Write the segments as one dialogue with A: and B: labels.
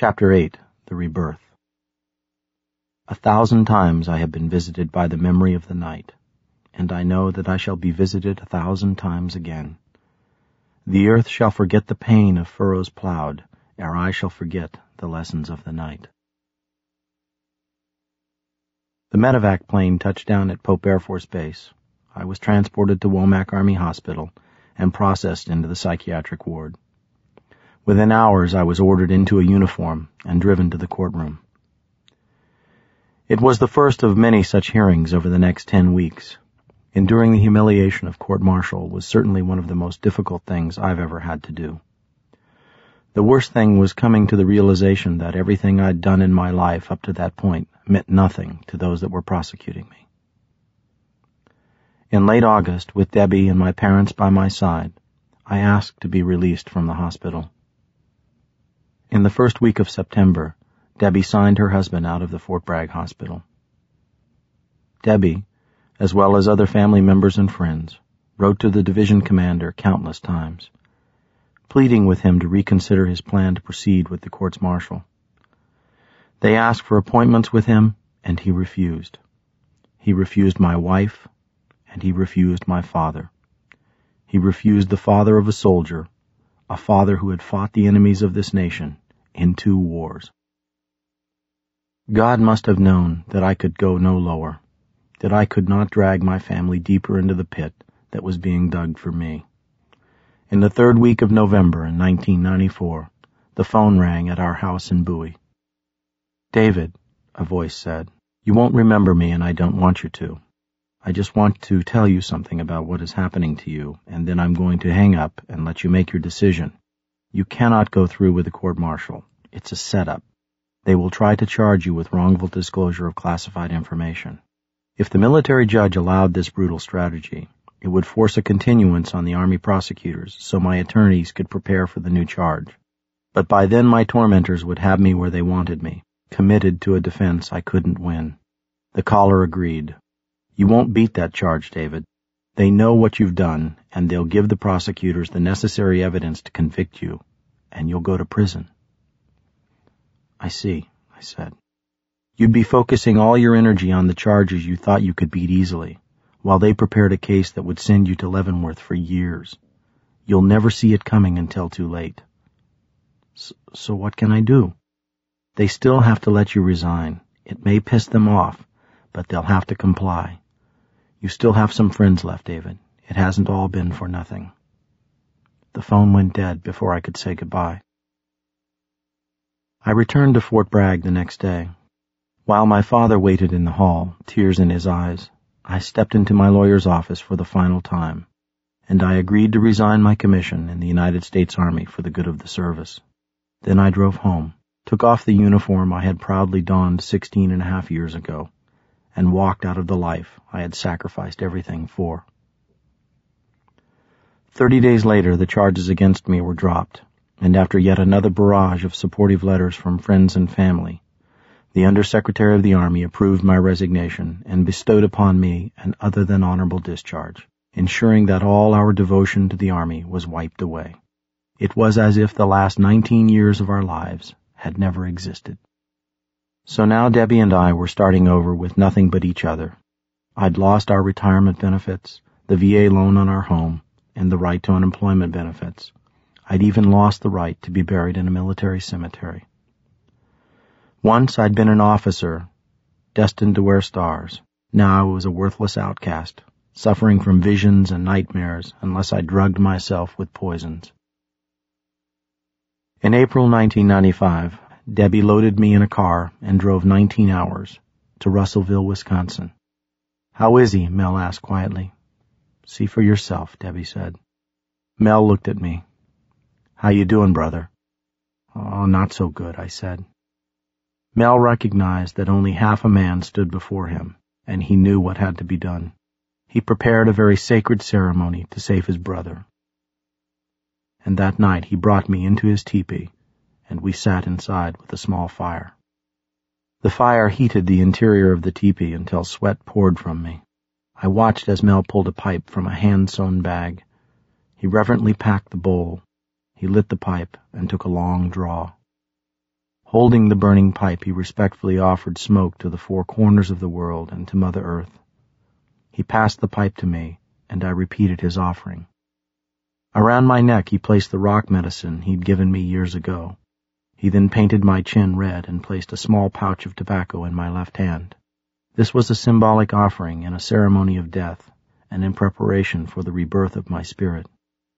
A: Chapter 8 The Rebirth A thousand times I have been visited by the memory of the night, and I know that I shall be visited a thousand times again. The earth shall forget the pain of furrows plowed, ere I shall forget the lessons of the night. The medevac plane touched down at Pope Air Force Base. I was transported to Womack Army Hospital and processed into the psychiatric ward. Within hours I was ordered into a uniform and driven to the courtroom. It was the first of many such hearings over the next ten weeks. Enduring the humiliation of court-martial was certainly one of the most difficult things I've ever had to do. The worst thing was coming to the realization that everything I'd done in my life up to that point meant nothing to those that were prosecuting me. In late August, with Debbie and my parents by my side, I asked to be released from the hospital. In the first week of September, Debbie signed her husband out of the Fort Bragg hospital. Debbie, as well as other family members and friends, wrote to the division commander countless times, pleading with him to reconsider his plan to proceed with the courts martial. They asked for appointments with him, and he refused. He refused my wife, and he refused my father. He refused the father of a soldier a father who had fought the enemies of this nation in two wars. God must have known that I could go no lower, that I could not drag my family deeper into the pit that was being dug for me. In the third week of November in 1994, the phone rang at our house in Bowie. David, a voice said, you won't remember me and I don't want you to. I just want to tell you something about what is happening to you, and then I'm going to hang up and let you make your decision. You cannot go through with the court martial. It's a setup. They will try to charge you with wrongful disclosure of classified information. If the military judge allowed this brutal strategy, it would force a continuance on the Army prosecutors so my attorneys could prepare for the new charge. But by then my tormentors would have me where they wanted me, committed to a defense I couldn't win. The caller agreed. You won't beat that charge, David. They know what you've done, and they'll give the prosecutors the necessary evidence to convict you, and you'll go to prison. I see, I said. You'd be focusing all your energy on the charges you thought you could beat easily, while they prepared a case that would send you to Leavenworth for years. You'll never see it coming until too late. So, so what can I do? They still have to let you resign. It may piss them off, but they'll have to comply. You still have some friends left, David. It hasn't all been for nothing. The phone went dead before I could say goodbye. I returned to Fort Bragg the next day. While my father waited in the hall, tears in his eyes, I stepped into my lawyer's office for the final time, and I agreed to resign my commission in the United States Army for the good of the service. Then I drove home, took off the uniform I had proudly donned sixteen and a half years ago, and walked out of the life I had sacrificed everything for. Thirty days later, the charges against me were dropped, and after yet another barrage of supportive letters from friends and family, the Undersecretary of the Army approved my resignation and bestowed upon me an other than honorable discharge, ensuring that all our devotion to the Army was wiped away. It was as if the last 19 years of our lives had never existed. So now Debbie and I were starting over with nothing but each other. I'd lost our retirement benefits, the VA loan on our home, and the right to unemployment benefits. I'd even lost the right to be buried in a military cemetery. Once I'd been an officer, destined to wear stars. Now I was a worthless outcast, suffering from visions and nightmares unless I drugged myself with poisons. In April 1995, Debbie loaded me in a car and drove 19 hours to Russellville, Wisconsin. How is he? Mel asked quietly. See for yourself, Debbie said. Mel looked at me. How you doing, brother? Oh, not so good, I said. Mel recognized that only half a man stood before him, and he knew what had to be done. He prepared a very sacred ceremony to save his brother. And that night he brought me into his teepee and we sat inside with a small fire. The fire heated the interior of the teepee until sweat poured from me. I watched as Mel pulled a pipe from a hand-sewn bag. He reverently packed the bowl. He lit the pipe and took a long draw. Holding the burning pipe, he respectfully offered smoke to the four corners of the world and to Mother Earth. He passed the pipe to me, and I repeated his offering. Around my neck he placed the rock medicine he'd given me years ago. He then painted my chin red and placed a small pouch of tobacco in my left hand. This was a symbolic offering in a ceremony of death and in preparation for the rebirth of my spirit.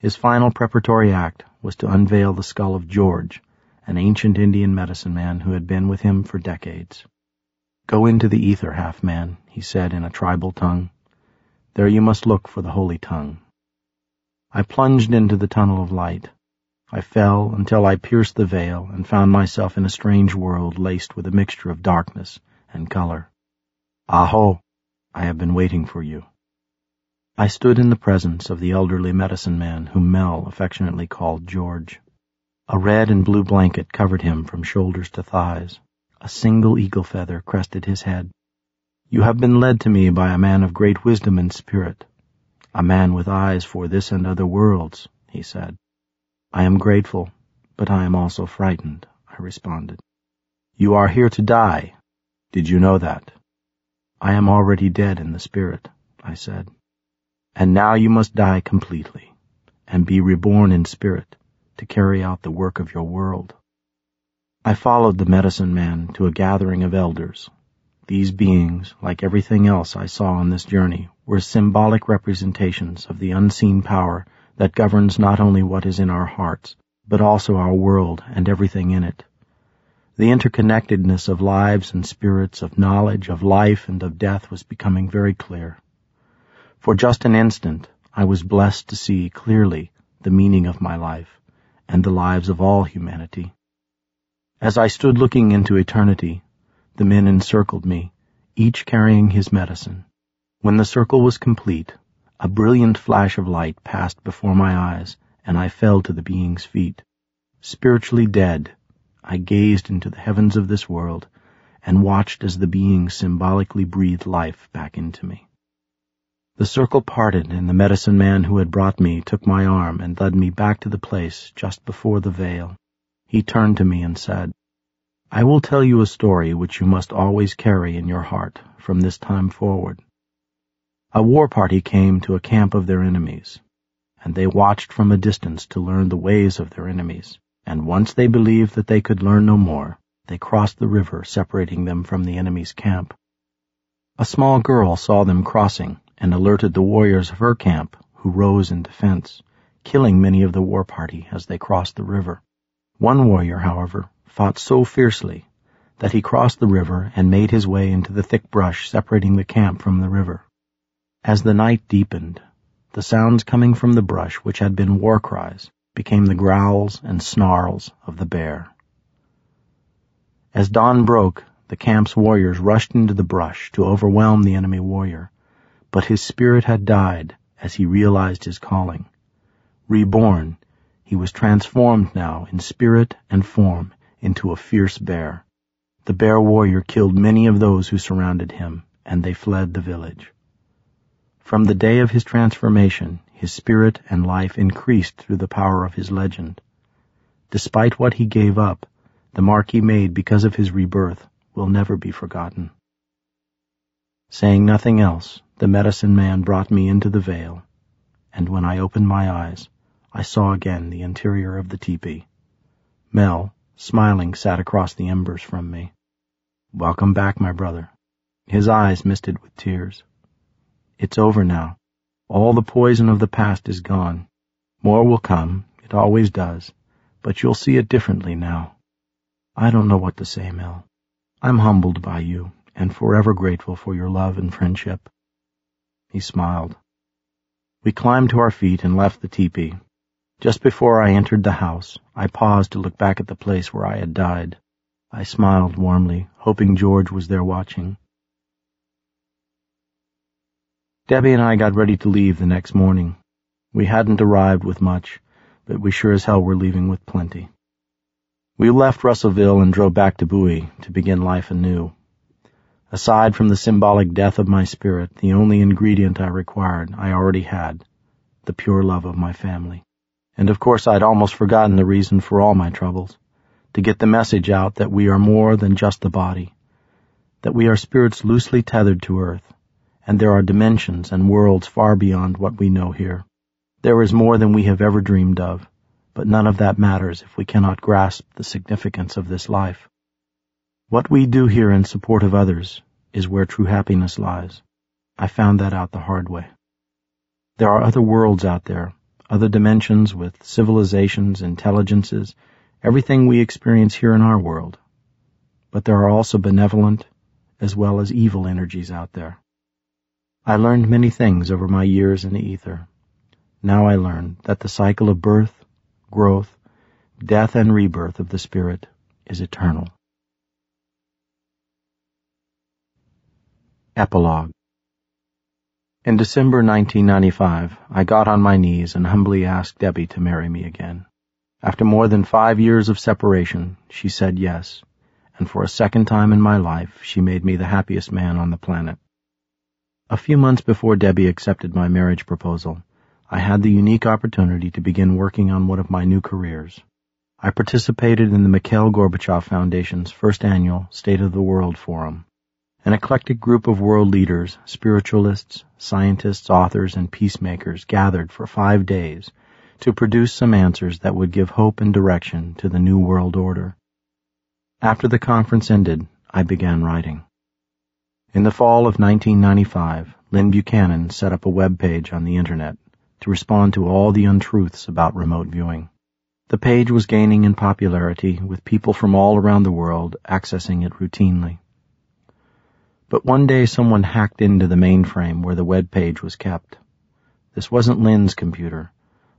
A: His final preparatory act was to unveil the skull of George, an ancient Indian medicine man who had been with him for decades. Go into the ether, half man, he said in a tribal tongue. There you must look for the holy tongue. I plunged into the tunnel of light. I fell until I pierced the veil and found myself in a strange world laced with a mixture of darkness and color. Aho! I have been waiting for you. I stood in the presence of the elderly medicine man whom Mel affectionately called George. A red and blue blanket covered him from shoulders to thighs. A single eagle feather crested his head. You have been led to me by a man of great wisdom and spirit, a man with eyes for this and other worlds, he said. I am grateful, but I am also frightened, I responded. You are here to die. Did you know that? I am already dead in the spirit, I said. And now you must die completely, and be reborn in spirit to carry out the work of your world. I followed the medicine man to a gathering of elders. These beings, like everything else I saw on this journey, were symbolic representations of the unseen power that governs not only what is in our hearts, but also our world and everything in it. The interconnectedness of lives and spirits, of knowledge, of life and of death was becoming very clear. For just an instant, I was blessed to see clearly the meaning of my life and the lives of all humanity. As I stood looking into eternity, the men encircled me, each carrying his medicine. When the circle was complete, a brilliant flash of light passed before my eyes, and I fell to the being's feet. Spiritually dead, I gazed into the heavens of this world and watched as the being symbolically breathed life back into me. The circle parted, and the medicine man who had brought me took my arm and led me back to the place just before the veil. He turned to me and said, I will tell you a story which you must always carry in your heart from this time forward. A war party came to a camp of their enemies, and they watched from a distance to learn the ways of their enemies, and once they believed that they could learn no more, they crossed the river separating them from the enemy's camp. A small girl saw them crossing and alerted the warriors of her camp, who rose in defense, killing many of the war party as they crossed the river. One warrior, however, fought so fiercely that he crossed the river and made his way into the thick brush separating the camp from the river. As the night deepened, the sounds coming from the brush, which had been war cries, became the growls and snarls of the bear. As dawn broke, the camp's warriors rushed into the brush to overwhelm the enemy warrior, but his spirit had died as he realized his calling. Reborn, he was transformed now in spirit and form into a fierce bear. The bear warrior killed many of those who surrounded him, and they fled the village. From the day of his transformation, his spirit and life increased through the power of his legend. Despite what he gave up, the mark he made because of his rebirth will never be forgotten. Saying nothing else, the medicine man brought me into the veil, and when I opened my eyes, I saw again the interior of the tepee. Mel, smiling, sat across the embers from me. Welcome back, my brother. His eyes misted with tears. It's over now. All the poison of the past is gone. More will come, it always does, but you'll see it differently now. I don't know what to say, Mel. I'm humbled by you and forever grateful for your love and friendship. He smiled. We climbed to our feet and left the tepee. Just before I entered the house, I paused to look back at the place where I had died. I smiled warmly, hoping George was there watching. Debbie and I got ready to leave the next morning. We hadn't arrived with much, but we sure as hell were leaving with plenty. We left Russellville and drove back to Bowie to begin life anew. Aside from the symbolic death of my spirit, the only ingredient I required I already had, the pure love of my family. And of course I'd almost forgotten the reason for all my troubles, to get the message out that we are more than just the body, that we are spirits loosely tethered to earth, and there are dimensions and worlds far beyond what we know here. There is more than we have ever dreamed of, but none of that matters if we cannot grasp the significance of this life. What we do here in support of others is where true happiness lies. I found that out the hard way. There are other worlds out there, other dimensions with civilizations, intelligences, everything we experience here in our world. But there are also benevolent as well as evil energies out there. I learned many things over my years in the ether. Now I learn that the cycle of birth, growth, death, and rebirth of the spirit is eternal. Epilogue In December 1995, I got on my knees and humbly asked Debbie to marry me again. After more than five years of separation, she said yes, and for a second time in my life, she made me the happiest man on the planet. A few months before Debbie accepted my marriage proposal, I had the unique opportunity to begin working on one of my new careers. I participated in the Mikhail Gorbachev Foundation's first annual State of the World Forum. An eclectic group of world leaders, spiritualists, scientists, authors, and peacemakers gathered for five days to produce some answers that would give hope and direction to the new world order. After the conference ended, I began writing. In the fall of 1995, Lyn Buchanan set up a web page on the internet to respond to all the untruths about remote viewing. The page was gaining in popularity with people from all around the world accessing it routinely. But one day someone hacked into the mainframe where the web page was kept. This wasn't Lyn's computer,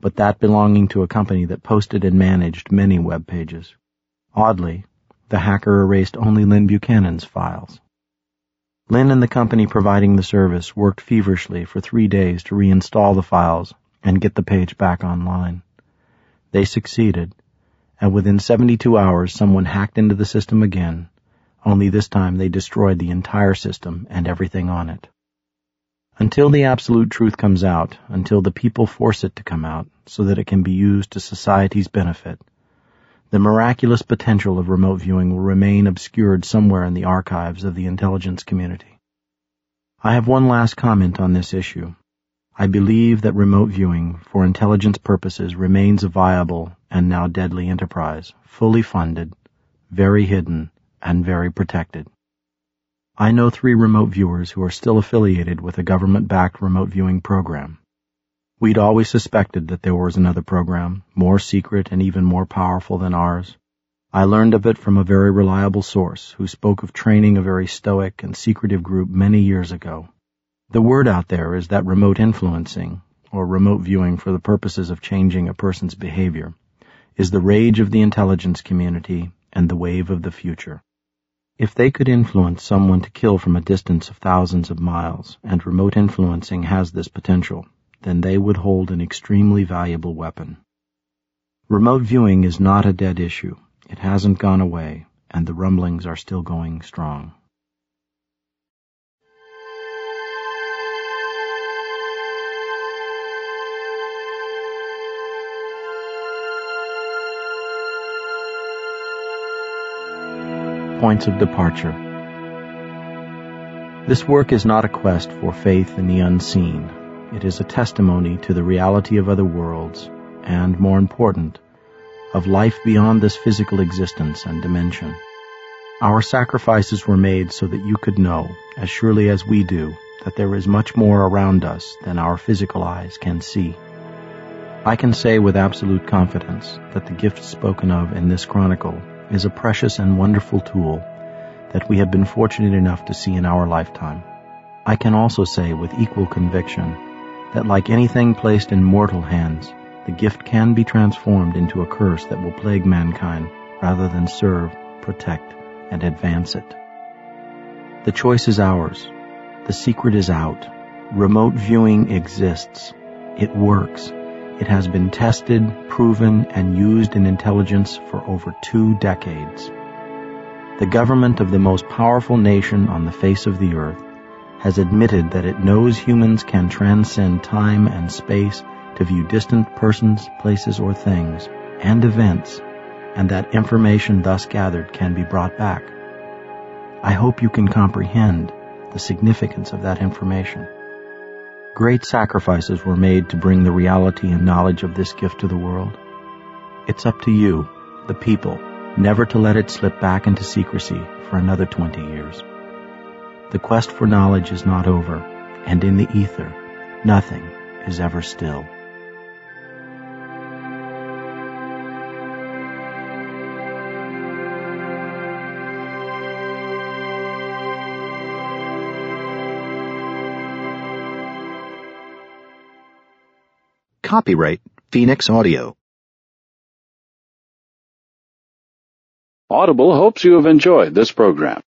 A: but that belonging to a company that posted and managed many web pages. Oddly, the hacker erased only Lyn Buchanan's files. Lyn and the company providing the service worked feverishly for three days to reinstall the files and get the page back online. They succeeded, and within 72 hours someone hacked into the system again, only this time they destroyed the entire system and everything on it. Until the absolute truth comes out, until the people force it to come out so that it can be used to society's benefit, the miraculous potential of remote viewing will remain obscured somewhere in the archives of the intelligence community. I have one last comment on this issue. I believe that remote viewing for intelligence purposes remains a viable and now deadly enterprise, fully funded, very hidden, and very protected. I know three remote viewers who are still affiliated with a government-backed remote viewing program. We'd always suspected that there was another program, more secret and even more powerful than ours. I learned of it from a very reliable source who spoke of training a very stoic and secretive group many years ago. The word out there is that remote influencing, or remote viewing for the purposes of changing a person's behavior, is the rage of the intelligence community and the wave of the future. If they could influence someone to kill from a distance of thousands of miles, and remote influencing has this potential, then they would hold an extremely valuable weapon. Remote viewing is not a dead issue. It hasn't gone away, and the rumblings are still going strong. Points of Departure This work is not a quest for faith in the unseen, it is a testimony to the reality of other worlds, and, more important, of life beyond this physical existence and dimension. Our sacrifices were made so that you could know, as surely as we do, that there is much more around us than our physical eyes can see. I can say with absolute confidence that the gift spoken of in this chronicle is a precious and wonderful tool that we have been fortunate enough to see in our lifetime. I can also say with equal conviction that like anything placed in mortal hands, the gift can be transformed into a curse that will plague mankind rather than serve, protect, and advance it. The choice is ours. The secret is out. Remote viewing exists. It works. It has been tested, proven, and used in intelligence for over two decades. The government of the most powerful nation on the face of the earth has admitted that it knows humans can transcend time and space to view distant persons, places, or things, and events and that information thus gathered can be brought back. I hope you can comprehend the significance of that information. Great sacrifices were made to bring the reality and knowledge of this gift to the world. It's up to you, the people, never to let it slip back into secrecy for another 20 years. The quest for knowledge is not over, and in the ether, nothing is ever still.
B: Copyright Phoenix Audio.
C: Audible hopes you have enjoyed this program.